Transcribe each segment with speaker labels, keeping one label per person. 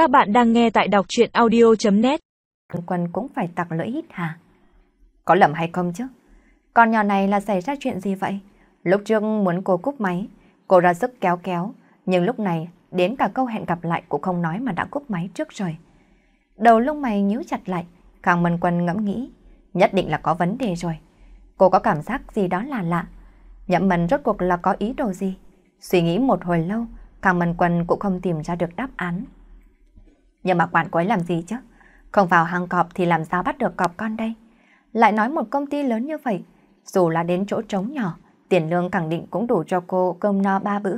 Speaker 1: Các bạn đang nghe tại đọc chuyện audio.net
Speaker 2: Quân cũng phải tặc lưỡi hít hà. Có lầm hay không chứ? Con nhỏ này là xảy ra chuyện gì vậy? Lúc trước muốn cô cúp máy, cô ra sức kéo kéo, nhưng lúc này đến cả câu hẹn gặp lại cũng không nói mà đã cúp máy trước rồi. Đầu lông mày nhíu chặt lại, Khang Mân Quân ngẫm nghĩ, nhất định là có vấn đề rồi. Cô có cảm giác gì đó là lạ. Nhậm mình rốt cuộc là có ý đồ gì? Suy nghĩ một hồi lâu, Khang Mân Quân cũng không tìm ra được đáp án. Nhưng mà quản cô ấy làm gì chứ? Không vào hang cọp thì làm sao bắt được cọp con đây? Lại nói một công ty lớn như vậy, dù là đến chỗ trống nhỏ, tiền lương khẳng định cũng đủ cho cô cơm no ba bữa,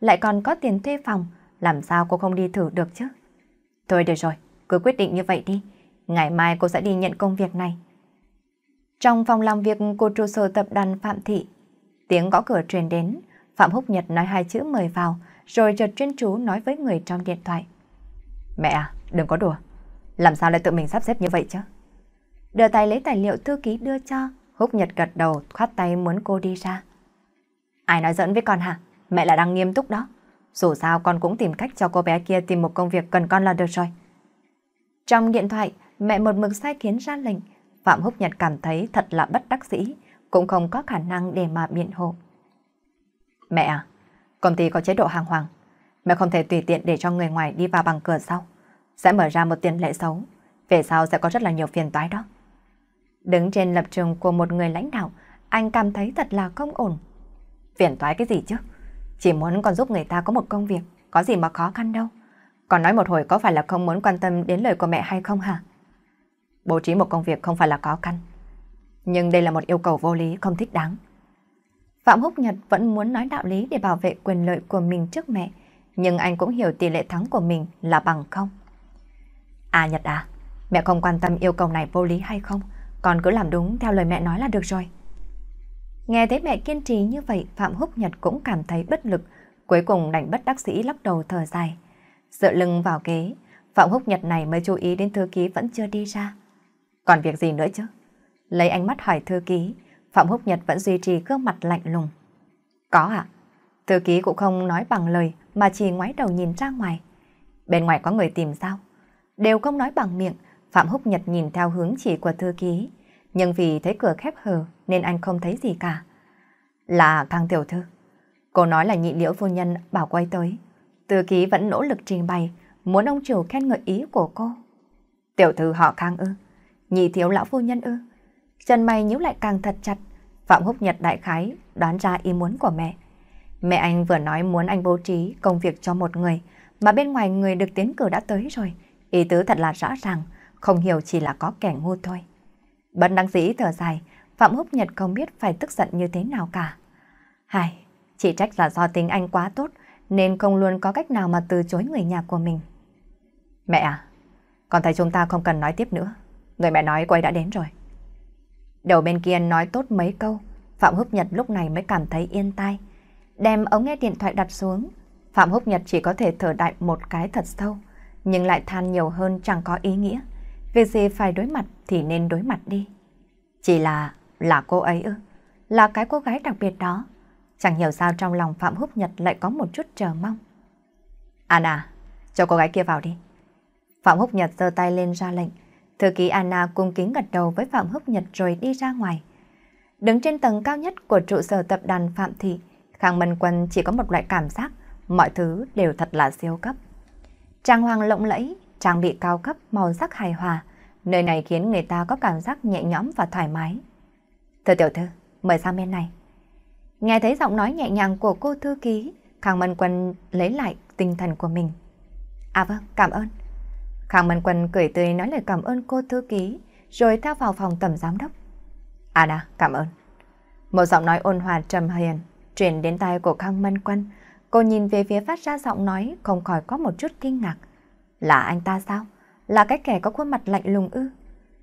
Speaker 2: lại còn có tiền thuê phòng, làm sao cô không đi thử được chứ? Thôi được rồi, cứ quyết định như vậy đi, ngày mai cô sẽ đi nhận công việc này. Trong phòng làm việc của trụ sở tập đoàn Phạm Thị, tiếng gõ cửa truyền đến, Phạm Húc Nhật nói hai chữ mời vào, rồi chợt chuyên chú nói với người trong điện thoại. Mẹ à, đừng có đùa. Làm sao lại tự mình sắp xếp như vậy chứ? Đưa tay lấy tài liệu thư ký đưa cho, Húc Nhật gật đầu, khoát tay muốn cô đi ra. Ai nói giỡn với con hả? Mẹ là đang nghiêm túc đó. Dù sao con cũng tìm cách cho cô bé kia tìm một công việc cần con là được rồi. Trong điện thoại, mẹ một mực sai khiến ra lệnh. Phạm Húc Nhật cảm thấy thật là bất đắc dĩ, cũng không có khả năng để mà biện hộ. Mẹ à, công ty có chế độ hàng hoàng. Mẹ không thể tùy tiện để cho người ngoài đi vào bằng cửa sau. Sẽ mở ra một tiền lệ xấu. Về sau sẽ có rất là nhiều phiền toái đó. Đứng trên lập trường của một người lãnh đạo, anh cảm thấy thật là không ổn. Phiền toái cái gì chứ? Chỉ muốn còn giúp người ta có một công việc, có gì mà khó khăn đâu. Còn nói một hồi có phải là không muốn quan tâm đến lời của mẹ hay không hả? Bố trí một công việc không phải là khó khăn. Nhưng đây là một yêu cầu vô lý, không thích đáng. Phạm Húc Nhật vẫn muốn nói đạo lý để bảo vệ quyền lợi của mình trước mẹ, nhưng anh cũng hiểu tỷ lệ thắng của mình là bằng không. À Nhật à, mẹ không quan tâm yêu cầu này vô lý hay không, con cứ làm đúng theo lời mẹ nói là được rồi. Nghe thấy mẹ kiên trì như vậy, Phạm Húc Nhật cũng cảm thấy bất lực, cuối cùng đành bất đắc sĩ lắc đầu thở dài. Dựa lưng vào ghế, Phạm Húc Nhật này mới chú ý đến thư ký vẫn chưa đi ra. Còn việc gì nữa chứ? Lấy ánh mắt hỏi thư ký, Phạm Húc Nhật vẫn duy trì gương mặt lạnh lùng. Có ạ. Thư ký cũng không nói bằng lời mà chỉ ngoái đầu nhìn ra ngoài. Bên ngoài có người tìm sao? Đều không nói bằng miệng, Phạm Húc Nhật nhìn theo hướng chỉ của thư ký. Nhưng vì thấy cửa khép hờ nên anh không thấy gì cả. Là thằng tiểu thư. Cô nói là nhị liễu phu nhân bảo quay tới. Thư ký vẫn nỗ lực trình bày, muốn ông chủ khen ngợi ý của cô. Tiểu thư họ khang ư? Nhị thiếu lão phu nhân ư? Chân mày nhíu lại càng thật chặt. Phạm Húc Nhật đại khái đoán ra ý muốn của mẹ. Mẹ anh vừa nói muốn anh bố trí công việc cho một người, mà bên ngoài người được tiến cử đã tới rồi. Ý tứ thật là rõ ràng, không hiểu chỉ là có kẻ ngu thôi. Bất đăng dĩ thở dài, Phạm Húc Nhật không biết phải tức giận như thế nào cả. Hài, chỉ trách là do tính anh quá tốt, nên không luôn có cách nào mà từ chối người nhà của mình. Mẹ à, con thấy chúng ta không cần nói tiếp nữa. Người mẹ nói cô ấy đã đến rồi. Đầu bên kia nói tốt mấy câu, Phạm Húc Nhật lúc này mới cảm thấy yên tai. Đem ống nghe điện thoại đặt xuống, Phạm Húc Nhật chỉ có thể thở đại một cái thật sâu, nhưng lại than nhiều hơn chẳng có ý nghĩa. Việc gì phải đối mặt thì nên đối mặt đi. Chỉ là, là cô ấy ư, là cái cô gái đặc biệt đó. Chẳng hiểu sao trong lòng Phạm Húc Nhật lại có một chút chờ mong. Anna, cho cô gái kia vào đi. Phạm Húc Nhật giơ tay lên ra lệnh. Thư ký Anna cung kính gật đầu với Phạm Húc Nhật rồi đi ra ngoài. Đứng trên tầng cao nhất của trụ sở tập đoàn Phạm Thị, Khang Mân Quân chỉ có một loại cảm giác, mọi thứ đều thật là siêu cấp. Trang hoàng lộng lẫy, trang bị cao cấp, màu sắc hài hòa, nơi này khiến người ta có cảm giác nhẹ nhõm và thoải mái. Thưa tiểu thư, mời sang bên này. Nghe thấy giọng nói nhẹ nhàng của cô thư ký, Khang Mân Quân lấy lại tinh thần của mình. À vâng, cảm ơn. Khang Mân Quân cười tươi nói lời cảm ơn cô thư ký, rồi theo vào phòng tầm giám đốc. À đã, cảm ơn. Một giọng nói ôn hòa trầm hiền truyền đến tai của Khang Mân Quân. Cô nhìn về phía phát ra giọng nói không khỏi có một chút kinh ngạc. Là anh ta sao? Là cái kẻ có khuôn mặt lạnh lùng ư?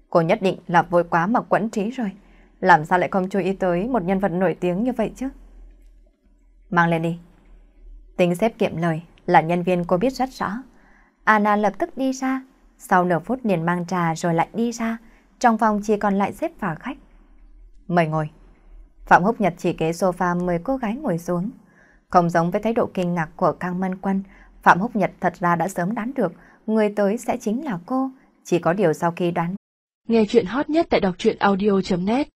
Speaker 2: Cô nhất định là vội quá mà quẫn trí rồi. Làm sao lại không chú ý tới một nhân vật nổi tiếng như vậy chứ? Mang lên đi. Tính xếp kiệm lời là nhân viên cô biết rất rõ. Anna lập tức đi ra, sau nửa phút liền mang trà rồi lại đi ra, trong phòng chỉ còn lại xếp và khách. Mời ngồi. Phạm Húc Nhật chỉ ghế sofa mời cô gái ngồi xuống. Không giống với thái độ kinh ngạc của Cang Mân Quân, Phạm Húc Nhật thật ra đã sớm đoán được người tới sẽ chính là cô, chỉ có điều sau khi đoán.
Speaker 1: Nghe chuyện hot nhất tại đọc truyện audio.net